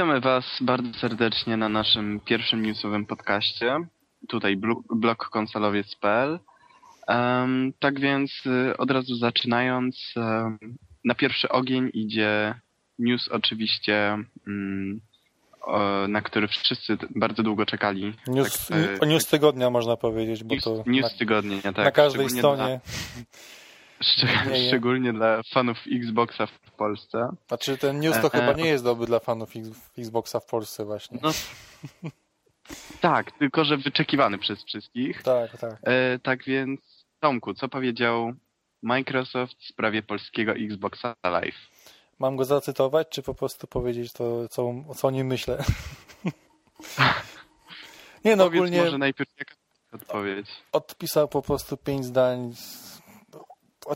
Witamy Was bardzo serdecznie na naszym pierwszym newsowym podcaście. Tutaj blog konsolowiec.pl. Um, tak więc y, od razu zaczynając, um, na pierwszy ogień idzie news oczywiście, um, o, na który wszyscy bardzo długo czekali. News, tak, y, news tygodnia można powiedzieć, bo news, to news na, tygodnia, tak. na każdej stronie. Dla, szczególnie dla fanów Xboxa w Polsce. Znaczy ten news to e, chyba e, nie jest dobry dla fanów Xboxa w Polsce właśnie. No, tak, tylko że wyczekiwany przez wszystkich. Tak, tak. E, tak więc Tomku, co powiedział Microsoft w sprawie polskiego Xboxa Live? Mam go zacytować, czy po prostu powiedzieć to, co, co o nim myślę? nie no, Powiedz ogólnie... może najpierw jaka odpowiedź? Odpisał po prostu pięć zdań o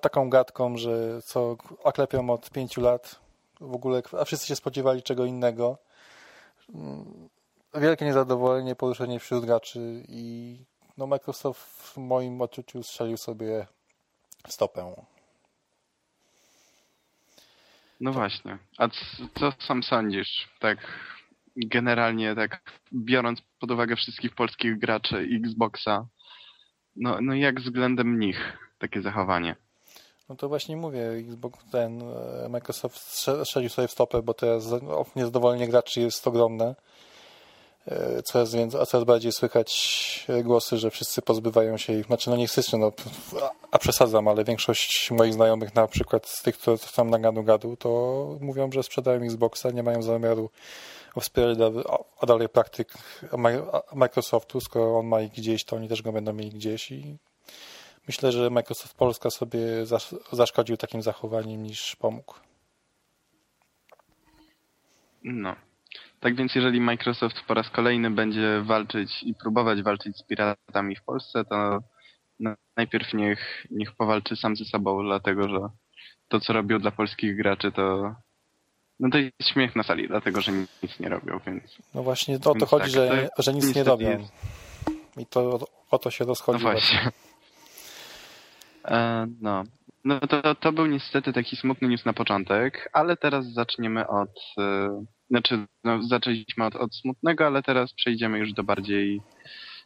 taką gadką, że co oklepią od pięciu lat w ogóle, a wszyscy się spodziewali czego innego. Mm, wielkie niezadowolenie, poruszenie wśród graczy i no Microsoft w moim odczuciu strzelił sobie stopę. No właśnie. A co sam sądzisz? Tak generalnie, tak biorąc pod uwagę wszystkich polskich graczy Xboxa, no, no jak względem nich takie zachowanie? No to właśnie mówię, Xbox ten e, Microsoft strzelił sobie w stopę, bo teraz niezadowolenie graczy jest ogromne. E, coraz, więcej, a coraz bardziej słychać głosy, że wszyscy pozbywają się ich. Znaczy, no nie wszyscy, no, a przesadzam, ale większość moich znajomych, na przykład z tych, którzy tam na gadu gadu, to mówią, że sprzedają Xboxa, nie mają zamiaru wspierać dalej praktyk Microsoftu, skoro on ma ich gdzieś, to oni też go będą mieli gdzieś i myślę, że Microsoft Polska sobie zaszkodził takim zachowaniem niż pomógł. No. Tak więc jeżeli Microsoft po raz kolejny będzie walczyć i próbować walczyć z piratami w Polsce, to najpierw niech, niech powalczy sam ze sobą, dlatego że to, co robią dla polskich graczy, to no to jest śmiech na sali, dlatego że nic nie robią, więc... No właśnie o to chodzi, tak, że, to że nic nie robią. Jest... I to o to się rozchodzi. No właśnie. E, no. No to, to był niestety taki smutny news na początek, ale teraz zaczniemy od... E, znaczy, no, zaczęliśmy od, od smutnego, ale teraz przejdziemy już do bardziej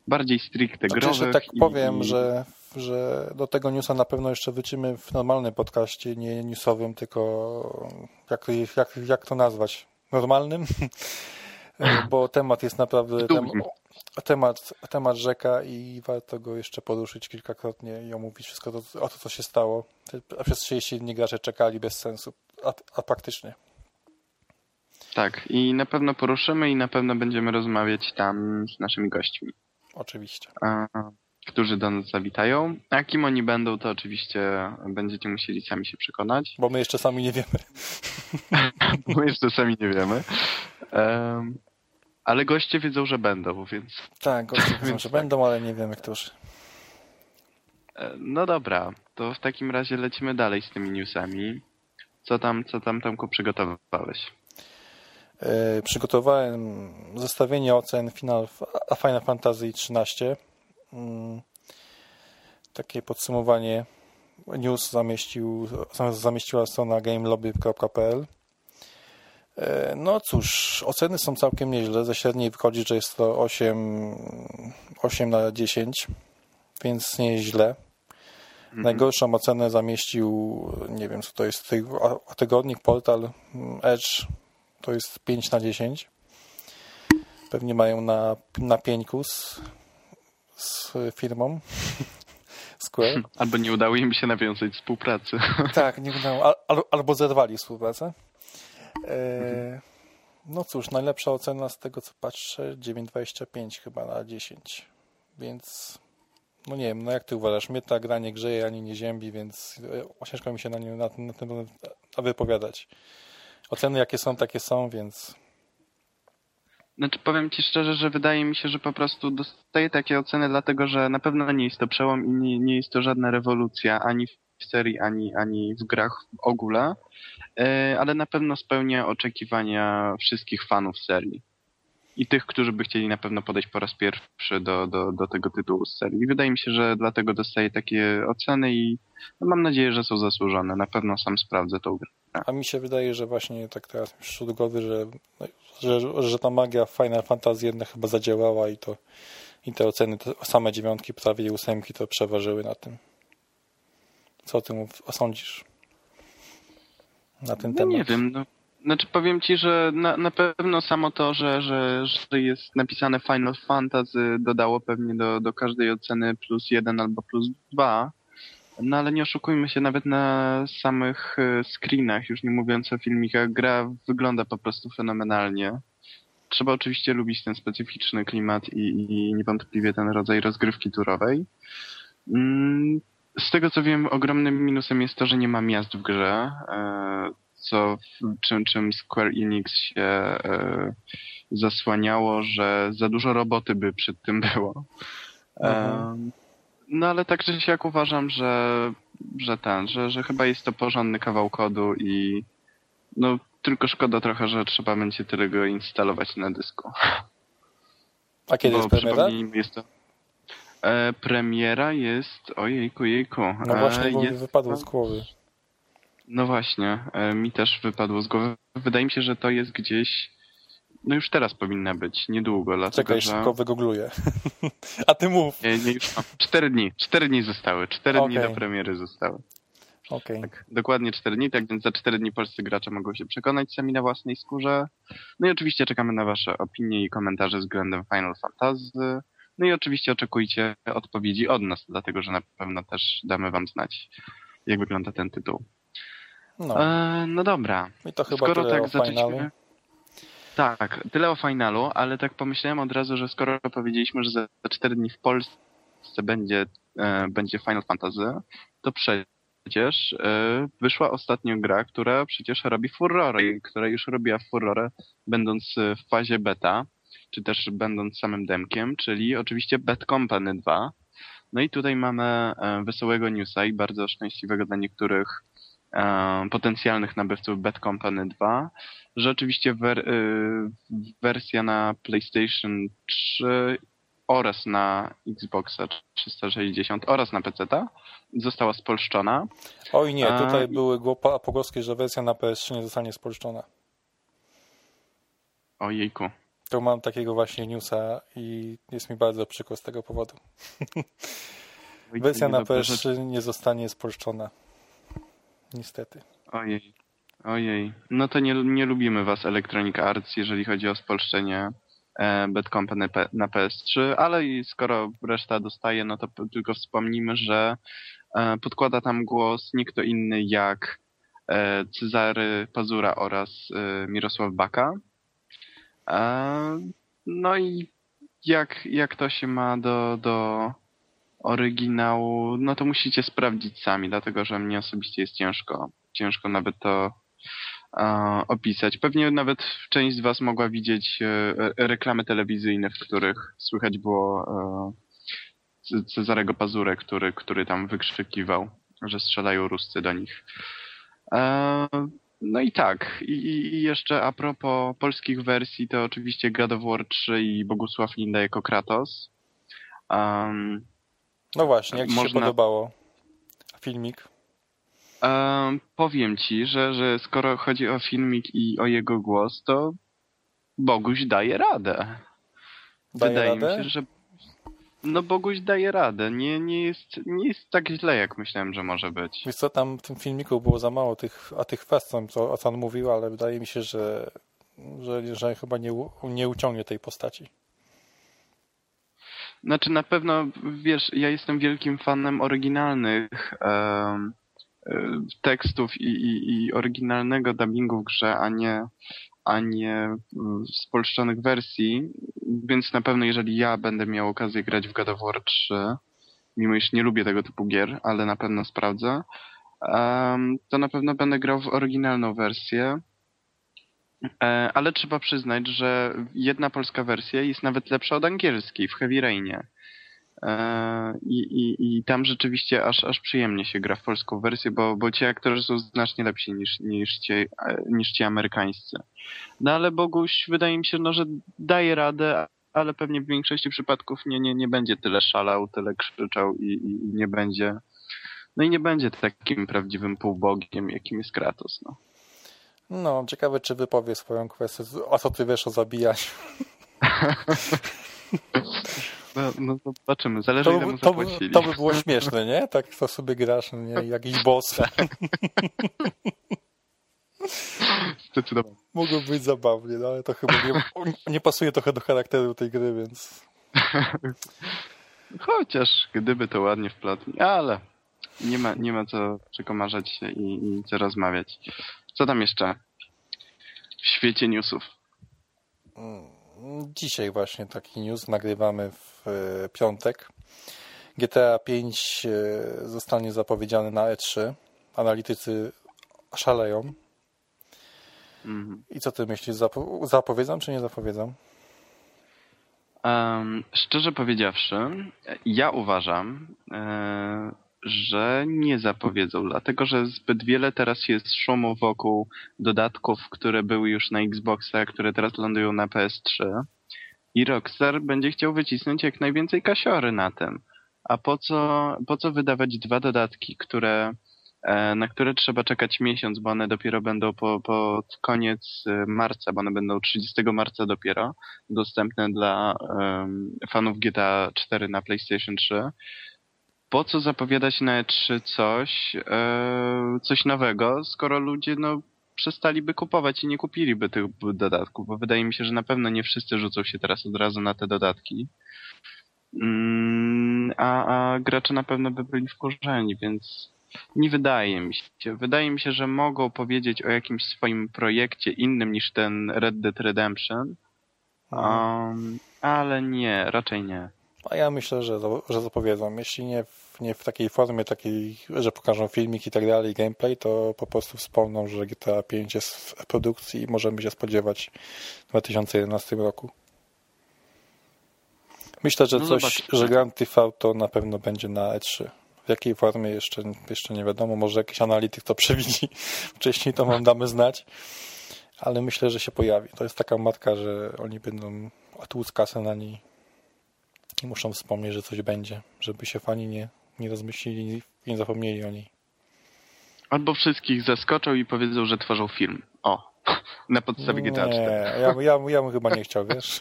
bardziej stricte znaczy, growych. Że tak i, powiem, że, że do tego newsa na pewno jeszcze wrócimy w normalnym podcaście, nie newsowym, tylko jak, jak, jak to nazwać? Normalnym? Bo temat jest naprawdę tem, temat, temat rzeka i warto go jeszcze poruszyć kilkakrotnie i omówić wszystko to, o to, co się stało. A przez 30 dni gracze czekali bez sensu, a, a praktycznie. Tak, i na pewno poruszymy i na pewno będziemy rozmawiać tam z naszymi gośćmi. Oczywiście. A, którzy do nas zawitają. A kim oni będą, to oczywiście będziecie musieli sami się przekonać. Bo my jeszcze sami nie wiemy. Bo my jeszcze sami nie wiemy. Um, ale goście wiedzą, że będą, więc... Tak, goście wiedzą, że będą, ale nie wiemy którzy. E, no dobra, to w takim razie lecimy dalej z tymi newsami. Co tam, co tam Tomku przygotowywałeś? Yy, przygotowałem zestawienie ocen Final, a Final Fantasy XIII. Yy, takie podsumowanie news zamieścił, zamieściła strona gamelobby.pl. E, no cóż, oceny są całkiem nieźle. Ze średniej wychodzi, że jest to 8, 8 na 10, więc nie jest źle. Mhm. Najgorszą ocenę zamieścił, nie wiem co to jest, tygodnik, portal Edge, to jest 5 na 10. Pewnie mają na, na pieńku z, z firmą Square. Albo nie udało im się nawiązać współpracy. Tak, nie udało, al, albo zerwali współpracę. E, no cóż, najlepsza ocena z tego co patrzę 9,25 chyba na 10. Więc no nie wiem, no jak ty uważasz? Mnie ta gra nie grzeje ani nie ziębi, więc e, ciężko mi się na, nie, na, na tym wypowiadać. Oceny jakie są, takie są, więc... Znaczy powiem Ci szczerze, że wydaje mi się, że po prostu dostaję takie oceny dlatego, że na pewno nie jest to przełom i nie, nie jest to żadna rewolucja ani w serii, ani, ani w grach w ogóle. E, ale na pewno spełnia oczekiwania wszystkich fanów serii. i tych, którzy by chcieli na pewno podejść po raz pierwszy do, do, do tego tytułu z serii. I wydaje mi się, że dlatego dostaje takie oceny i no, mam nadzieję, że są zasłużone. Na pewno sam sprawdzę tą grę. A mi się wydaje, że właśnie tak teraz przyszło do głowy, że, że, że ta magia Final Fantasy jednak chyba zadziałała i to i te oceny, te same dziewiątki, prawie ósemki to przeważyły na tym. Co o tym osądzisz? Na ten no temat? Nie wiem, no. Znaczy powiem ci, że na, na pewno samo to, że, że, że jest napisane Final Fantasy dodało pewnie do, do każdej oceny plus jeden albo plus dwa. No ale nie oszukujmy się, nawet na samych e, screenach, już nie mówiąc o filmikach, gra wygląda po prostu fenomenalnie. Trzeba oczywiście lubić ten specyficzny klimat i, i niewątpliwie ten rodzaj rozgrywki turowej. Mm, z tego co wiem, ogromnym minusem jest to, że nie ma miast w grze, e, co czym, czym Square Enix się e, zasłaniało, że za dużo roboty by przed tym było. Mhm. No ale tak czy siak uważam, że, że ten, że, że chyba jest to porządny kawał kodu i no tylko szkoda trochę, że trzeba będzie tyle go instalować na dysku. A kiedy Bo jest premiera? Jest to... E, premiera jest... Ojejku, jejku. No właśnie, e, bo jest... wypadło z głowy. No właśnie, e, mi też wypadło z głowy. Wydaje mi się, że to jest gdzieś... No już teraz powinna być, niedługo. Dlatego, Czekaj, że... szybko wygoogluję. A ty mów. Nie, nie, już mam. Cztery dni. Cztery dni zostały. Cztery okay. dni do premiery zostały. Okay. Tak, dokładnie 4 dni, tak więc za 4 dni polscy gracze mogą się przekonać sami na własnej skórze. No i oczywiście czekamy na wasze opinie i komentarze względem Final Fantasy. No i oczywiście oczekujcie odpowiedzi od nas, dlatego że na pewno też damy wam znać, jak wygląda ten tytuł. No, e, no dobra. I to chyba Skoro tak zaczęliśmy... Tak, tyle o finalu, ale tak pomyślałem od razu, że skoro powiedzieliśmy, że za 4 dni w Polsce będzie, e, będzie Final Fantasy, to przecież e, wyszła ostatnio gra, która przecież robi furorę i która już robiła furorę będąc w fazie beta, czy też będąc samym demkiem, czyli oczywiście Bad Company 2. No i tutaj mamy e, wesołego newsa i bardzo szczęśliwego dla niektórych e, potencjalnych nabywców Bad Company 2, że oczywiście wer wersja na PlayStation 3 oraz na Xboxa 360 oraz na PC została spolszczona. Oj nie, tutaj A... były pogłoski, że wersja na PS3 nie zostanie spolszczona. Ojejku. To mam takiego właśnie newsa i jest mi bardzo przykro z tego powodu. wersja na PS3 nie zostanie spolszczona. Niestety. Ojej. Ojej. No to nie, nie lubimy was Electronic Arts, jeżeli chodzi o spolszczenie E, Bad Company na PS3, ale i skoro reszta dostaje, no to tylko wspomnimy, że e, podkłada tam głos nie kto inny jak e, Cezary Pazura oraz Mirosław Baka. No i jak, jak to się ma do, do oryginału, no to musicie sprawdzić sami, dlatego że mnie osobiście jest ciężko, ciężko nawet to opisać. Pewnie nawet część z Was mogła widzieć e, reklamy telewizyjne, w których słychać było e, Cezarego Pazurę, który, który tam wykrzykiwał, że strzelają Ruscy do nich. E, no i tak. I, I, jeszcze a propos polskich wersji, to oczywiście God of War 3 i Bogusław Linda jako Kratos. Um, no właśnie, jak Ci można... się podobało filmik? powiem ci, że, że skoro chodzi o filmik i o jego głos, to Boguś daje radę. Daje Wydaje radę? mi się, że no Boguś daje radę. Nie, nie, jest, nie jest tak źle, jak myślałem, że może być. Wiesz co, tam w tym filmiku było za mało tych, a tych fest, co, o co on mówił, ale wydaje mi się, że, że, że chyba nie, nie uciągnie tej postaci. Znaczy na pewno, wiesz, ja jestem wielkim fanem oryginalnych um, E, tekstów i, i, i oryginalnego dubbingu w grze, a nie, a nie spolszczonych wersji, więc na pewno jeżeli ja będę miał okazję grać w God of War 3, mimo iż nie lubię tego typu gier, ale na pewno sprawdzę, to na pewno będę grał w oryginalną wersję. E, ale trzeba przyznać, że jedna polska wersja jest nawet lepsza od angielskiej w Heavy Rainie. E, I, i, I tam rzeczywiście aż, aż przyjemnie się gra w polską wersję, bo, bo ci aktorzy są znacznie lepsi niż, niż, ci, niż ci amerykańscy. No ale Boguś wydaje mi się, no, że daje radę, ale pewnie w większości przypadków nie, nie, nie będzie tyle szalał, tyle krzyczał i, i nie będzie. No i nie będzie takim prawdziwym półbogiem, jakim jest Kratos. No, no ciekawe, czy wypowie swoją kwestię. A co ty wiesz o zabijaniu? No, no zobaczymy, zależy to, ile mu to, zapłacili. To by było śmieszne, nie? Tak to sobie grasz, nie? Jakiś boss. Zdecydowanie. Mogło być zabawnie, no ale to chyba nie, nie pasuje trochę do charakteru tej gry, więc... Chociaż gdyby to ładnie wplotli, ale nie ma, nie ma co przekomarzać się i, i co rozmawiać. Co tam jeszcze w świecie newsów? Mm. Dzisiaj właśnie taki news nagrywamy w e, piątek. GTA 5 e, zostanie zapowiedziany na E3. Analitycy szaleją. Mhm. I co ty myślisz? Zapo zapowiedzą czy nie zapowiedzą? Um, szczerze powiedziawszy, ja uważam, e, że nie zapowiedzą, dlatego że zbyt wiele teraz jest szumu wokół dodatków, które były już na Xboxa, które teraz lądują na PS3. I Rockstar będzie chciał wycisnąć jak najwięcej kasiory na tym. A po co, po co wydawać dwa dodatki, które, e, na które trzeba czekać miesiąc, bo one dopiero będą po, pod koniec e, marca, bo one będą 30 marca dopiero dostępne dla um, fanów GTA 4 na PlayStation 3 po co zapowiadać na E3 coś, e, coś nowego, skoro ludzie no, przestaliby kupować i nie kupiliby tych dodatków, bo wydaje mi się, że na pewno nie wszyscy rzucą się teraz od razu na te dodatki. Mm, a, a gracze na pewno by byli wkurzeni, więc nie wydaje mi się. Wydaje mi się, że mogą powiedzieć o jakimś swoim projekcie innym niż ten Red Dead Redemption, um, ale nie, raczej nie. A ja myślę, że, że zapowiedzą. Jeśli nie w, nie w takiej formie, takiej, że pokażą filmik i tak dalej, gameplay, to po prostu wspomną, że GTA 5 jest w produkcji i możemy się spodziewać w 2011 roku. Myślę, że no coś, że Grand Theft Auto na pewno będzie na E3. W jakiej formie jeszcze, jeszcze nie wiadomo. Może jakiś analityk to przewidzi wcześniej, to wam damy znać. Ale myślę, że się pojawi. To jest taka matka, że oni będą tłuc kasę na niej i muszą wspomnieć, że coś będzie, żeby się fani nie, nie rozmyślili i nie zapomnieli o niej. Albo wszystkich zaskoczą i powiedzą, że tworzą film. O, na podstawie GTA 4. Nie, ja, ja, ja bym chyba nie chciał, wiesz?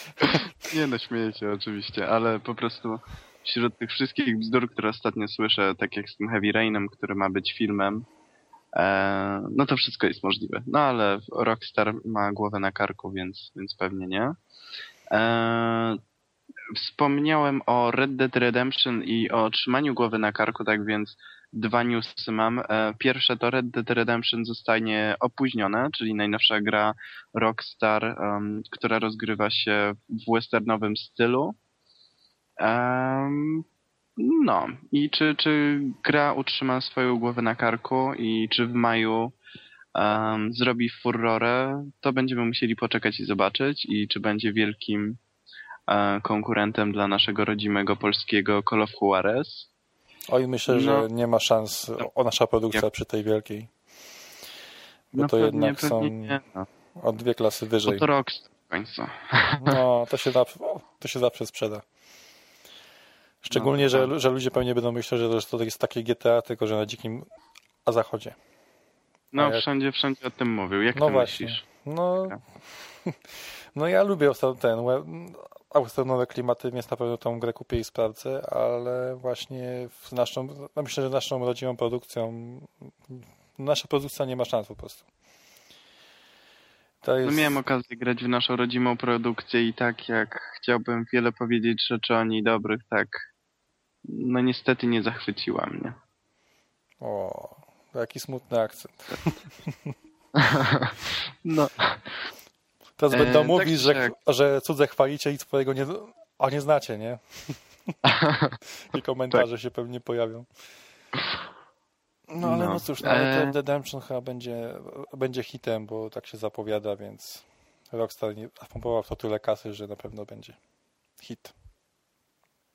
nie no, śmieję się oczywiście, ale po prostu wśród tych wszystkich bzdur, które ostatnio słyszę, tak jak z tym Heavy Rainem, który ma być filmem, e, no to wszystko jest możliwe. No ale Rockstar ma głowę na karku, więc, więc pewnie nie. E, Wspomniałem o Red Dead Redemption i o trzymaniu głowy na karku, tak więc dwa newsy mam. E, pierwsze to Red Dead Redemption zostanie opóźnione, czyli najnowsza gra Rockstar, um, która rozgrywa się w westernowym stylu. Um, no i czy, czy gra utrzyma swoją głowę na karku i czy w maju um, zrobi furorę, to będziemy musieli poczekać i zobaczyć i czy będzie wielkim konkurentem dla naszego rodzimego polskiego Call of Juarez. Oj, myślę, no, że nie ma szans o nasza produkcja jak... przy tej wielkiej. Bo no to pewnie, jednak są nie, no. o dwie klasy wyżej. Bo to rok w końcu. No, to się, zawsze, to się zawsze sprzeda. Szczególnie, no, że, tak. że ludzie pewnie będą myśleć, że to jest takie GTA, tylko że na dzikim a zachodzie. No, jak... wszędzie, wszędzie o tym mówił. Jak no ty właśnie. myślisz? No, no ja lubię ten westernowe klimaty, więc na pewno tą grę kupię i sprawdzę, ale właśnie w naszą, no myślę, że naszą rodzimą produkcją nasza produkcja nie ma szans po prostu. Jest... No miałem okazję grać w naszą rodzimą produkcję i tak jak chciałbym wiele powiedzieć rzeczy o niej dobrych, tak no niestety nie zachwyciła mnie. O, jaki smutny akcent. no. Teraz będą e, mówić, tak, że, tak. że cudze chwalicie i swojego nie, a nie znacie, nie? I komentarze tak. się pewnie pojawią. No ale no, no cóż, no, ale ten Redemption chyba będzie, będzie hitem, bo tak się zapowiada, więc Rockstar nie, w to tyle kasy, że na pewno będzie hit.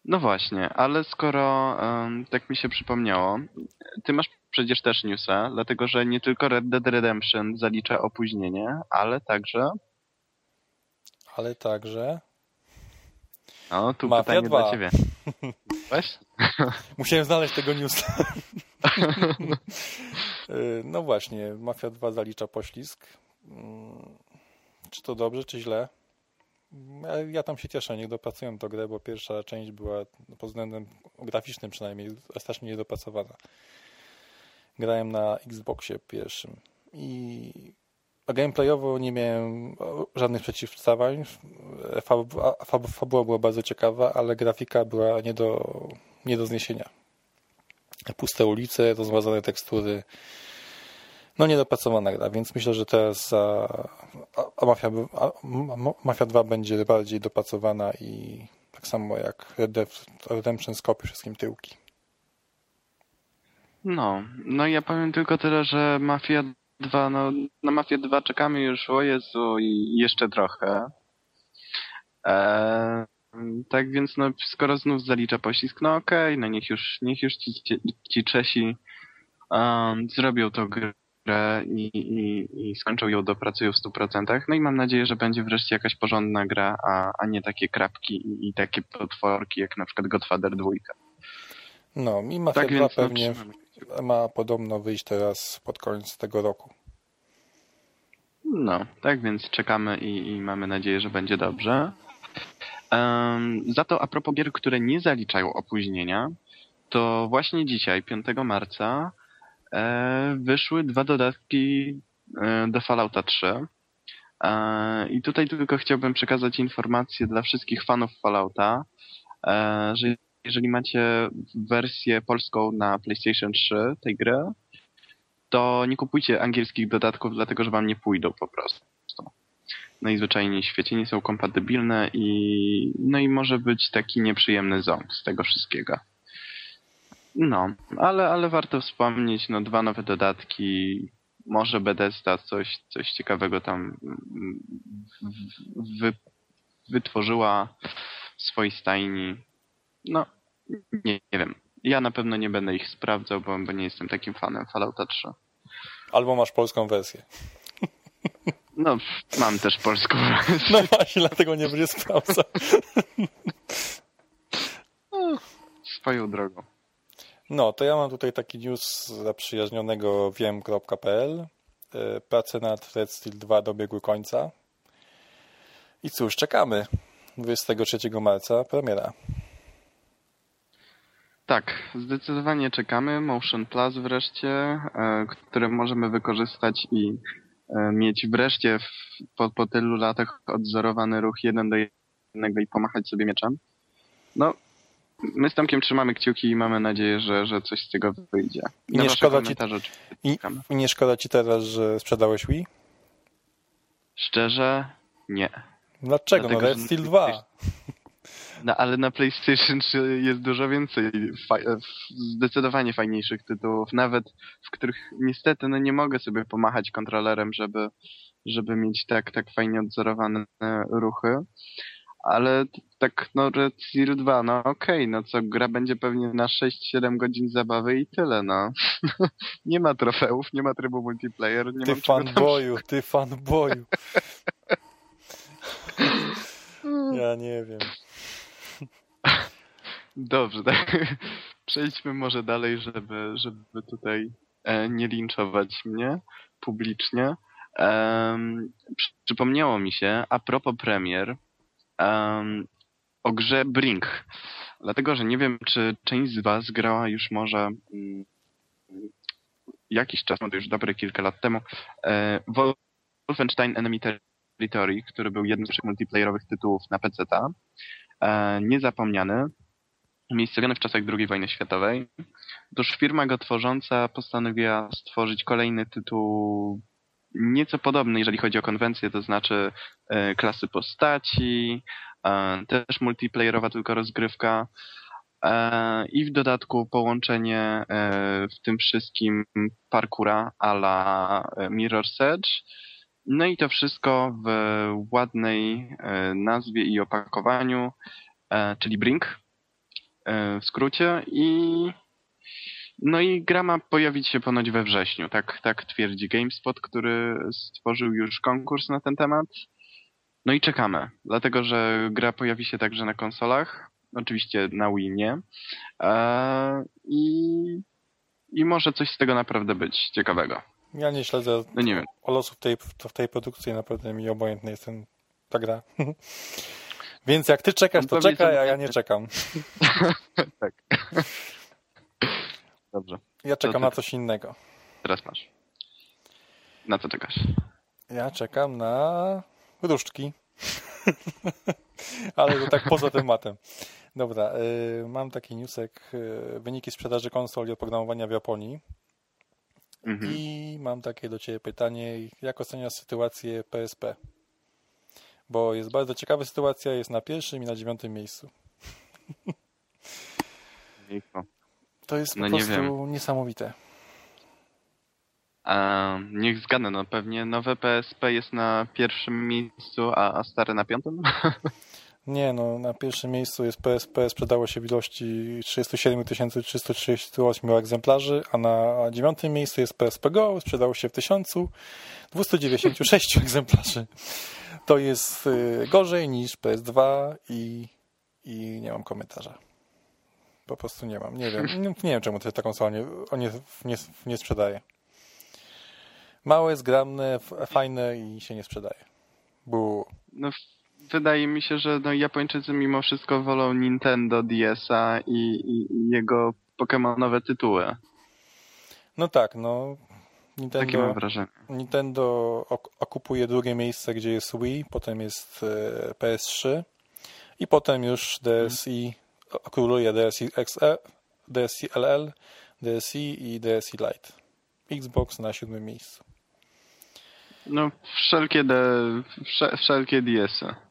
No właśnie, ale skoro um, tak mi się przypomniało, ty masz przecież też newsa, dlatego że nie tylko Red Dead Redemption zalicza opóźnienie, ale także... Ale także... No, tu Mafia pytanie 2. dla ciebie. Weź? Musiałem znaleźć tego newsa. Y, no właśnie, Mafia 2 zalicza poślizg. Mm, czy to dobrze, czy źle? Ja tam się cieszę, niech dopracują tę grę, bo pierwsza część była pod względem graficznym przynajmniej strasznie niedopracowana. Grałem na Xboxie pierwszym i gameplayowo nie miałem żadnych przeciwstawań. Fabuła była bardzo ciekawa, ale grafika była nie do, nie do zniesienia. Puste ulice, rozmazane tekstury, no niedopracowana gra, więc myślę, że teraz a Mafia, a Mafia 2 będzie bardziej dopracowana i tak samo jak Redemption skopie wszystkim tyłki. No, no ja powiem tylko tyle, że Mafia 2, no na Mafię 2 czekamy już, o Jezu, i jeszcze trochę. Eee, tak więc no, skoro znów zalicza pościsk, no okej, okay, no niech już, niech już ci, ci, ci Czesi um, zrobią to grę i, i, i skończą ją, dopracują w 100%. No i mam nadzieję, że będzie wreszcie jakaś porządna gra, a, a nie takie krapki i, i takie potworki jak na przykład Godfather 2. No, i Mafia tak 2 no, pewnie no, ma podobno wyjść teraz pod koniec tego roku. No, tak więc czekamy i, i mamy nadzieję, że będzie dobrze. Um, za to a propos gier, które nie zaliczają opóźnienia, to właśnie dzisiaj, 5 marca, e, wyszły dwa dodatki e, do Fallouta 3. E, I tutaj tylko chciałbym przekazać informację dla wszystkich fanów Fallouta, e, że jeżeli macie wersję polską na PlayStation 3 tej gry, to nie kupujcie angielskich dodatków, dlatego że wam nie pójdą po prostu. Najzwyczajniej w świecie nie są kompatybilne i no i może być taki nieprzyjemny ząb z tego wszystkiego. No, ale, ale warto wspomnieć, no dwa nowe dodatki, może Bethesda coś, coś ciekawego tam wy, wytworzyła w swojej stajni. No, nie, nie wiem. Ja na pewno nie będę ich sprawdzał, bo, bo nie jestem takim fanem Fallouta 3. Albo masz polską wersję. No, mam też polską wersję. No właśnie, dlatego nie będzie sprawdzał. No, swoją drogą. No, to ja mam tutaj taki news zaprzyjaźnionego wiem.pl. E, prace nad Red Steel 2 dobiegły końca. I cóż, czekamy. 23 marca premiera. Tak, zdecydowanie czekamy. Motion Plus wreszcie, e, które możemy wykorzystać i e, mieć wreszcie w, po, po tylu latach odzorowany ruch jeden do jednego i pomachać sobie mieczem. No, my z Tomkiem trzymamy kciuki i mamy nadzieję, że, że coś z tego wyjdzie. I nie, szkoda ci, i, I nie szkoda ci teraz, że sprzedałeś Wii? Szczerze, nie. Dlaczego? Dlatego, no Red Steel 2. No ale na PlayStation 3 jest dużo więcej zdecydowanie fajniejszych tytułów, nawet w których niestety no nie mogę sobie pomachać kontrolerem, żeby, żeby mieć tak, tak fajnie odzorowane ruchy. Ale tak, no Red Steel 2, no okej, okay, no co, gra będzie pewnie na 6-7 godzin zabawy i tyle, no. nie ma trofeów, nie ma trybu multiplayer, nie ty mam fanboyu, tam... ty fanboyu. ja nie wiem. Dobrze, tak. Przejdźmy może dalej, żeby, żeby tutaj e, nie linczować mnie publicznie. Przypomniało mi się, a propos premier, um, o grze Brink. Dlatego, że nie wiem, czy część z was grała już może um, jakiś czas, no to już dobre kilka lat temu, e, Wolfenstein Enemy Territory, który był jednym z multiplayerowych tytułów na PC-ta. E, niezapomniany, umiejscowiony w czasach II wojny światowej. Otóż firma go tworząca postanowiła stworzyć kolejny tytuł nieco podobny, jeżeli chodzi o konwencję, to znaczy e, klasy postaci, e, też multiplayerowa tylko rozgrywka i w dodatku połączenie w tym wszystkim parkura a la Mirror's Edge. No i to wszystko w ładnej nazwie i opakowaniu, czyli Brink, w skrócie i no i gra ma pojawić się ponoć we wrześniu, tak, tak twierdzi GameSpot, który stworzył już konkurs na ten temat. No i czekamy, dlatego że gra pojawi się także na konsolach, oczywiście na Wii nie. Eee, i, I może coś z tego naprawdę być ciekawego. Ja nie śledzę no nie wiem. o losów tej, w tej produkcji, naprawdę mi obojętny jest ten, ta gra. Więc jak ty czekasz, to czekaj, a ja nie czekam. tak. Dobrze. Ja czekam na coś innego. Teraz masz. Na co czekasz? Ja czekam na różdżki. Ale to tak poza tematem. Dobra, y, mam taki newsek. Y, wyniki sprzedaży konsol i oprogramowania w Japonii. Mhm. I mam takie do Ciebie pytanie. Jak oceniasz sytuację PSP? Bo jest bardzo ciekawa sytuacja. Jest na pierwszym i na dziewiątym miejscu. To jest no po prostu niesamowite. A, niech zgadnę, no pewnie nowe PSP jest na pierwszym miejscu, a, a stare na piątym? Nie, no na pierwszym miejscu jest PSP, sprzedało się w ilości 37 338 egzemplarzy, a na dziewiątym miejscu jest PSP Go, sprzedało się w 1296 egzemplarzy. To jest y, gorzej niż PS2 i, i nie mam komentarza. Po prostu nie mam. Nie wiem, nie, nie wiem czemu to taką konsola nie, nie, nie, nie sprzedaje. Małe, zgrabne, fajne i się nie sprzedaje. Bu. No, wydaje mi się, że no, Japończycy mimo wszystko wolą Nintendo DS-a i, i, i jego Pokémonowe tytuły. No tak, no. Nintendo, Takie mam wrażenie. Nintendo okupuje drugie miejsce, gdzie jest Wii, potem jest e, PS3 i potem już DSi króluje DSi XE, DSi LL, DSi i DSi Lite. Xbox na siódmym miejscu. No, wszelkie, de, wszelkie DS-y.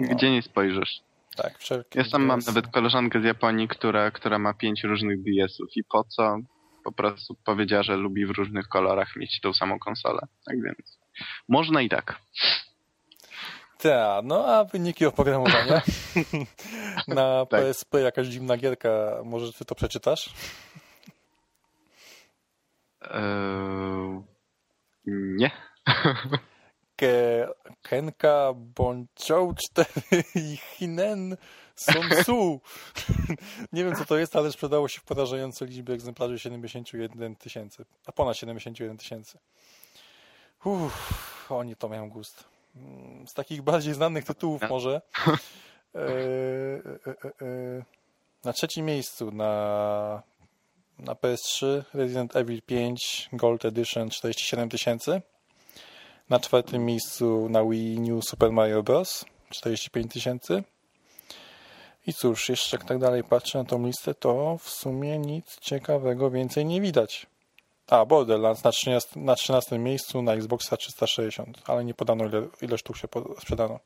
No. Gdzie nie spojrzysz. Tak, wszelkie Ja sam mam nawet koleżankę z Japonii, która, która ma pięć różnych DS-ów. I po co? Po prostu powiedziała, że lubi w różnych kolorach mieć tą samą konsolę. Tak więc można i tak. Tak, no a wyniki oprogramowania na tak. PSP jakaś dziwna gierka, może ty to przeczytasz? Eee, nie. Ke, Kenka Bonchou 4 i Hinen Sonsu. nie wiem co to jest, ale sprzedało się w porażającej liczbie egzemplarzy 71 tysięcy, a ponad 71 tysięcy. Uff, oni to mają gust. Z takich bardziej znanych tytułów może. E, e, e, na trzecim miejscu na, na PS3 Resident Evil 5 Gold Edition 47 tysięcy. Na czwartym miejscu na Wii New Super Mario Bros. 45 tysięcy. I cóż, jeszcze jak tak dalej patrzę na tą listę, to w sumie nic ciekawego więcej nie widać. A, Borderlands na 13, na 13 miejscu na Xboxa 360, ale nie podano ile, ile sztuk się sprzedano.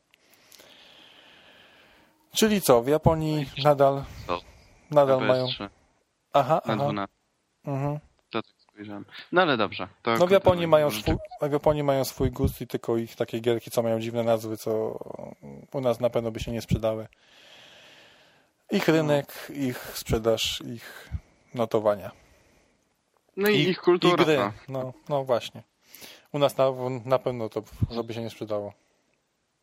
Czyli co, w Japonii nadal nadal mają... Aha, aha. Mhm. To tak spojrzałem. No ale dobrze. no w Japonii, mają swój, w Japonii mają swój gust i tylko ich takie gierki, co mają dziwne nazwy, co u nas na pewno by się nie sprzedały. Ich rynek, ich sprzedaż, ich notowania. No i, I ich kultura. I gry. No, no właśnie. U nas na, na pewno to, to by się nie sprzedało.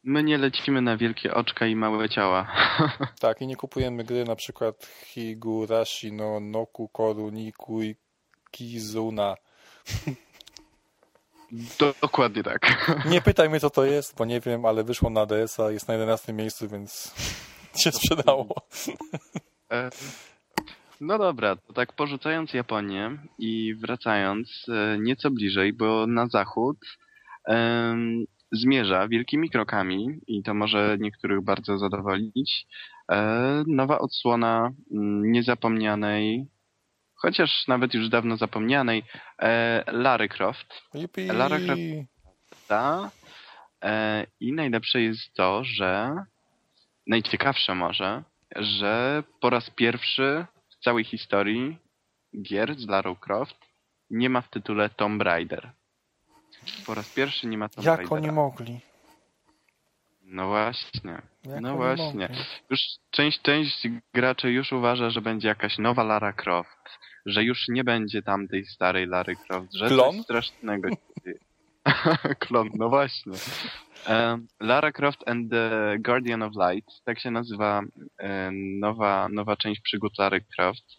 My nie lecimy na wielkie oczka i małe ciała. Tak, i nie kupujemy gry na przykład Higurashi no Noku Koru Niku i Kizuna. Dokładnie tak. Nie pytaj mnie co to jest, bo nie wiem, ale wyszło na DS-a, jest na 11 miejscu, więc się sprzedało. E, no dobra, to tak porzucając Japonię i wracając e, nieco bliżej, bo na zachód zmierza wielkimi krokami i to może niektórych bardzo zadowolić. E, nowa odsłona mm, niezapomnianej, chociaż nawet już dawno zapomnianej, e, Lary Croft. Yippie. Lara Croft ta, i najlepsze jest to, że najciekawsze może, że po raz pierwszy całej historii gier z Lara Croft nie ma w tytule Tomb Raider. Po raz pierwszy nie ma Tomb Jak Raidera. oni mogli? No właśnie. Jak no właśnie. Już część, część graczy już uważa, że będzie jakaś nowa Lara Croft, że już nie będzie tamtej starej Lary Croft, że Klon? coś strasznego. Klon, no właśnie. Um, Lara Croft and the Guardian of Light, tak się nazywa em, nowa, nowa część przygód Lary Croft.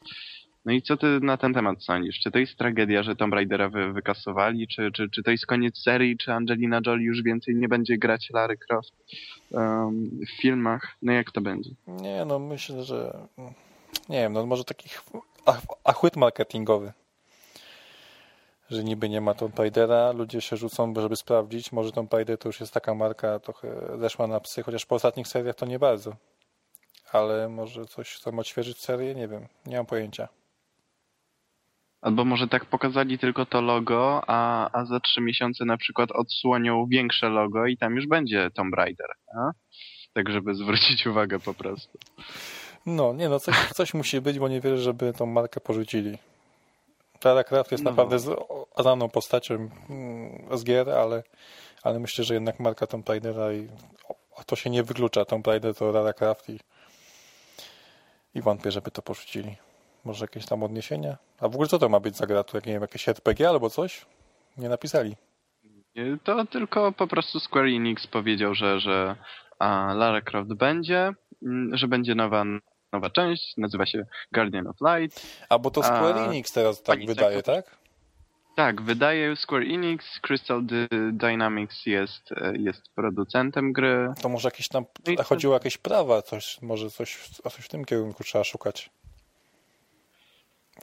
No i co ty na ten temat sądzisz? Czy to jest tragedia, że Tomb Raidera wy, wykasowali? Czy, czy, czy to jest koniec serii? Czy Angelina Jolie już więcej nie będzie grać Lary Croft em, w filmach? No jak to będzie? Nie, no myślę, że nie wiem, no może taki ch- ach- achwyt marketingowy. Że niby nie ma Tomb Raidera, ludzie się rzucą, żeby sprawdzić. Może Tomb Raider to już jest taka marka trochę zeszła na psy, chociaż po ostatnich seriach to nie bardzo. Ale może coś chcą odświeżyć serię? Nie wiem, nie mam pojęcia. Albo może tak pokazali tylko to logo, a, a za trzy miesiące na przykład odsłonią większe logo i tam już będzie Tomb Raider. A? Tak, żeby zwrócić uwagę po prostu. No, nie no, coś, coś musi być, bo nie wierzę, żeby tą markę porzucili. Lara Croft jest No. naprawdę znaną postacią mm, z gier, ale, ale myślę, że jednak marka Tomb Raidera i to się nie wyklucza. Tomb Raider to Lara Croft i, i wątpię, żeby to porzucili. Może jakieś tam odniesienia? A w ogóle co to ma być za gra? Tu, jak, nie wiem, jakieś RPG albo coś? Nie napisali. To tylko po prostu Square Enix powiedział, że, że a, Lara Croft będzie, mm, że będzie nowa, nowa część, nazywa się Guardian of Light. A bo to Square A, Enix teraz tak pani wydaje, tak? Tak, wydaje Square Enix, Crystal Dy- Dynamics jest, e, jest producentem gry. To może jakieś tam No to- chodziło o jakieś prawa, coś, może coś, coś w tym kierunku trzeba szukać.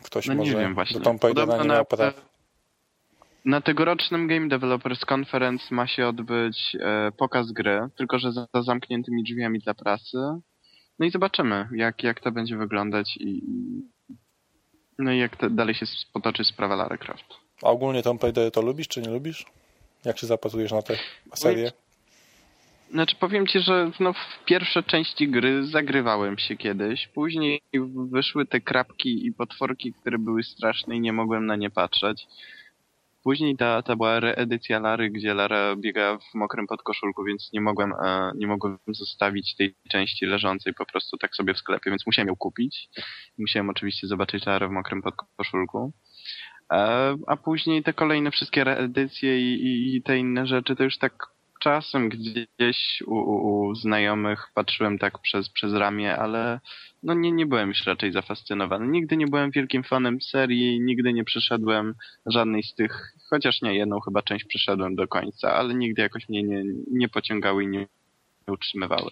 Ktoś No nie może wiem właśnie. do Raidera Podobno nie na, miał praw. na tegorocznym Game Developers Conference ma się odbyć e, pokaz gry, tylko że za, za zamkniętymi drzwiami dla prasy. No i zobaczymy, jak, jak to będzie wyglądać i no i jak to dalej się potoczy sprawa Lara Croft. A ogólnie Tomb Raider to lubisz, czy nie lubisz? Jak się zapatrujesz na tę serię? Znaczy powiem ci, że no, w pierwsze części gry zagrywałem się kiedyś, później wyszły te krapki i potworki, które były straszne i nie mogłem na nie patrzeć. Później ta, ta była reedycja Lary, gdzie Lara biega w mokrym podkoszulku, więc nie mogłem, e, nie mogłem zostawić tej części leżącej po prostu tak sobie w sklepie, więc musiałem ją kupić. Musiałem oczywiście zobaczyć Larę w mokrym podkoszulku. E, a później te kolejne wszystkie reedycje i, i, i te inne rzeczy, to już tak czasem gdzieś u, u, znajomych patrzyłem tak przez, przez ramię, ale no nie, nie byłem już raczej zafascynowany. Nigdy nie byłem wielkim fanem serii, nigdy nie przeszedłem żadnej z tych, chociaż nie, jedną chyba część przeszedłem do końca, ale nigdy jakoś mnie nie, nie pociągały i nie, utrzymywały.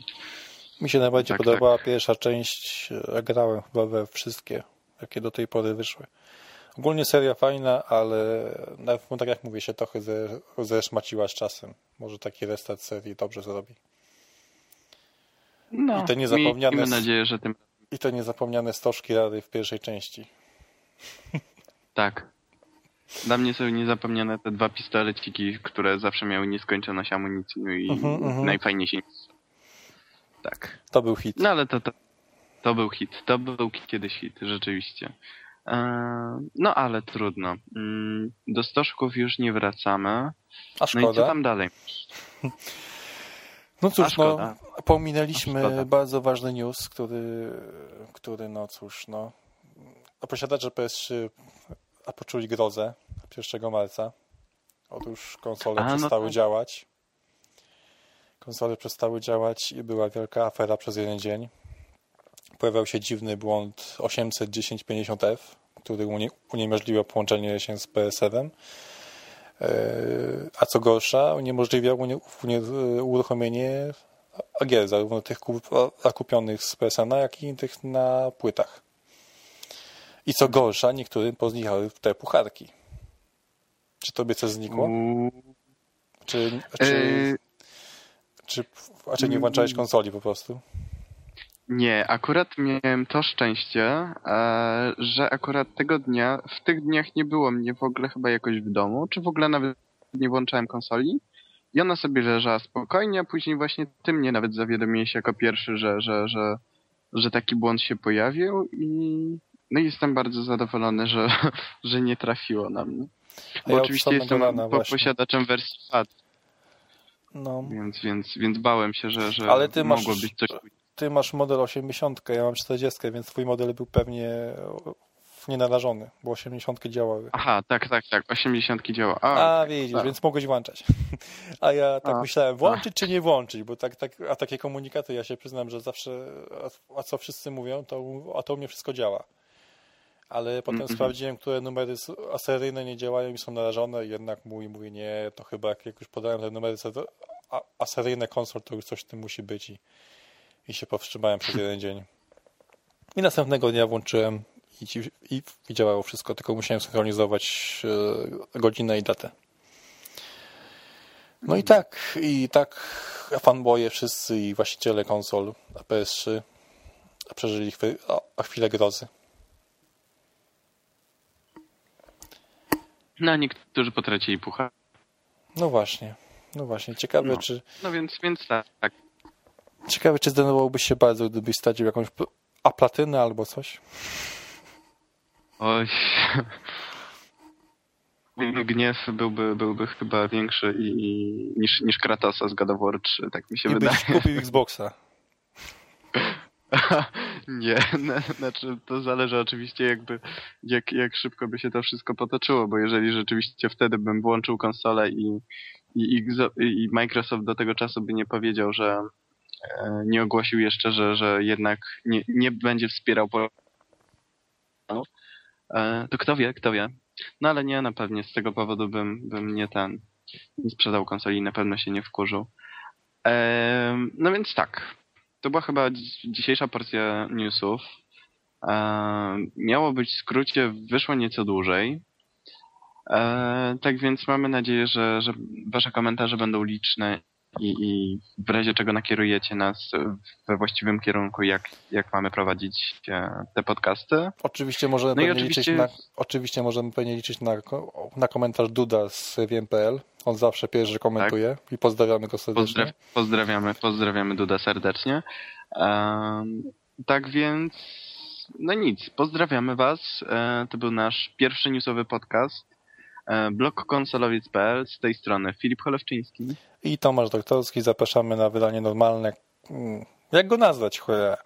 Mi się najbardziej Tak, podobała pierwsza część. e, Grałem chyba we wszystkie, jakie do tej pory wyszły. Ogólnie seria fajna, ale no, tak jak mówię, się trochę ze- zeszmaciła z czasem. Może taki restart serii dobrze zrobi. No, I te niezapomniane Miejmy nadzieję, że tym I te niezapomniane stożki rady w pierwszej części. tak. Dla mnie są niezapomniane te dwa pistoleciki, które zawsze miały nieskończoność amunicji i Mhm, mhm. najfajniejsi. Tak. To był hit. No ale to, to, to był hit. To był kiedyś hit, rzeczywiście. Eee, no ale trudno. Mm, Do stożków już nie wracamy. A No i co szkoda. tam dalej? No cóż, no, szkoda. pominęliśmy szkoda. bardzo ważny news, który, który no cóż, no, a posiadacze PS3 a poczuli grozę 1 marca. Otóż konsole A, no przestały tak. działać. Konsole przestały działać i była wielka afera przez jeden dzień. Pojawiał się dziwny błąd 81050F, który unie, uniemożliwiał połączenie się z PS7. A co gorsza, uniemożliwiał unie, unie, uruchomienie gier, zarówno tych kup, a kupionych z PSN, jak i tych na płytach. I co gorsza, niektórym poznikały te pucharki. Czy tobie coś znikło? Czy, czy, eee, czy, a czy nie włączałeś konsoli po prostu? Nie, akurat miałem to szczęście, e, że akurat tego dnia, w tych dniach nie było mnie w ogóle chyba jakoś w domu, czy w ogóle nawet nie włączałem konsoli. I ona sobie leżała spokojnie, a później właśnie ty mnie nawet zawiadomiłeś jako pierwszy, że, że, że, że taki błąd się pojawił i no jestem bardzo zadowolony, że, że nie trafiło na mnie. Bo ja oczywiście jestem po, posiadaczem wersji FAT. No. Więc, więc, więc bałem się, że, że Ale ty mogło masz, być coś... Ty masz model 80, ja mam 40, więc twój model był pewnie nienarażony, bo 80 działały. Aha, tak, tak, tak, 80 działa. A, A widzisz, tak. więc mogłeś włączać. A ja tak a, myślałem, włączyć a. czy nie włączyć, bo tak, tak, a takie komunikaty, ja się przyznam, że zawsze, a, a co wszyscy mówią, to, a to u mnie wszystko działa. Ale potem mm -hmm. sprawdziłem, które numery aseryjne nie działają i są narażone jednak mój mówi, nie, to chyba jak, jak już podałem te numery aseryjne konsol, to już coś w tym musi być i, i się powstrzymałem przez jeden dzień. I następnego dnia włączyłem i, i, i działało wszystko, tylko musiałem synchronizować e, godzinę i datę. No i tak, i tak fanboye wszyscy i właściciele konsol PS3 przeżyli chwilę, a chwilę grozy. No, niektórzy potracili pucha. No właśnie, no właśnie. Ciekawe, no. czy... No więc, więc tak, tak. Ciekawe, czy zdenerwowałbyś się bardzo, gdybyś stracił jakąś aplatynę albo coś? Oj. Gniew byłby, byłby chyba większy i, i, niż, niż Kratosa z God of War 3, tak mi się I wydaje. I kupił Xboxa. Nie, znaczy to zależy oczywiście jakby jak, jak szybko by się to wszystko potoczyło, bo jeżeli rzeczywiście wtedy bym włączył konsolę i, i, i Microsoft do tego czasu by nie powiedział, że nie ogłosił jeszcze, że, że jednak nie, nie będzie wspierał E, to kto wie, kto wie. No ale nie, na pewnie z tego powodu bym, bym nie ten, nie sprzedał konsoli i na pewno się nie wkurzył. E, no więc tak, to była chyba dzisiejsza porcja newsów. E, miało być w skrócie, wyszło nieco dłużej. tak więc mamy nadzieję, że, że wasze komentarze będą liczne i, i w razie czego nakierujecie nas we właściwym kierunku, jak, jak mamy prowadzić te podcasty. Oczywiście możemy, no oczywiście... Liczyć na, oczywiście możemy pewnie liczyć na, na komentarz Duda z wiem.pl. On zawsze pierwszy komentuje tak. i pozdrawiamy go serdecznie. Pozdraw, pozdrawiamy, pozdrawiamy Duda serdecznie. Um, tak więc, no nic, pozdrawiamy Was. E, to był nasz pierwszy newsowy podcast. E, blog konsolowiec.pl, z tej strony Filip Cholewczyński. I Tomasz Doktorski. Zapraszamy na wydanie normalne. Mm, jak go nazwać? Cholera.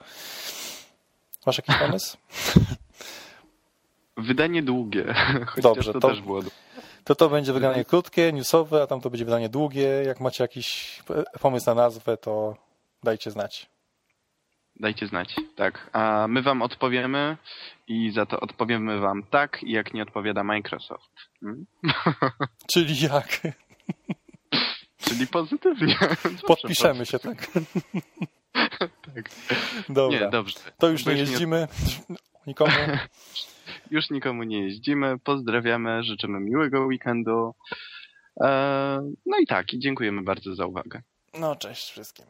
Masz jakiś pomysł? Wydanie długie. Dobrze, to, to, też było. To to będzie wydanie krótkie, newsowe, a tam to będzie wydanie długie. Jak macie jakiś pomysł na nazwę, to dajcie znać. Dajcie znać, tak. A my wam odpowiemy i za to odpowiemy wam tak, jak nie odpowiada Microsoft. Hmm? Czyli jak? Czyli pozytywnie. Podpiszemy się, tak. tak. Dobra. Nie, dobrze. To już nie jeździmy nikomu. już nikomu nie jeździmy. Pozdrawiamy, życzymy miłego weekendu. E, no i tak, i dziękujemy bardzo za uwagę. No, cześć wszystkim.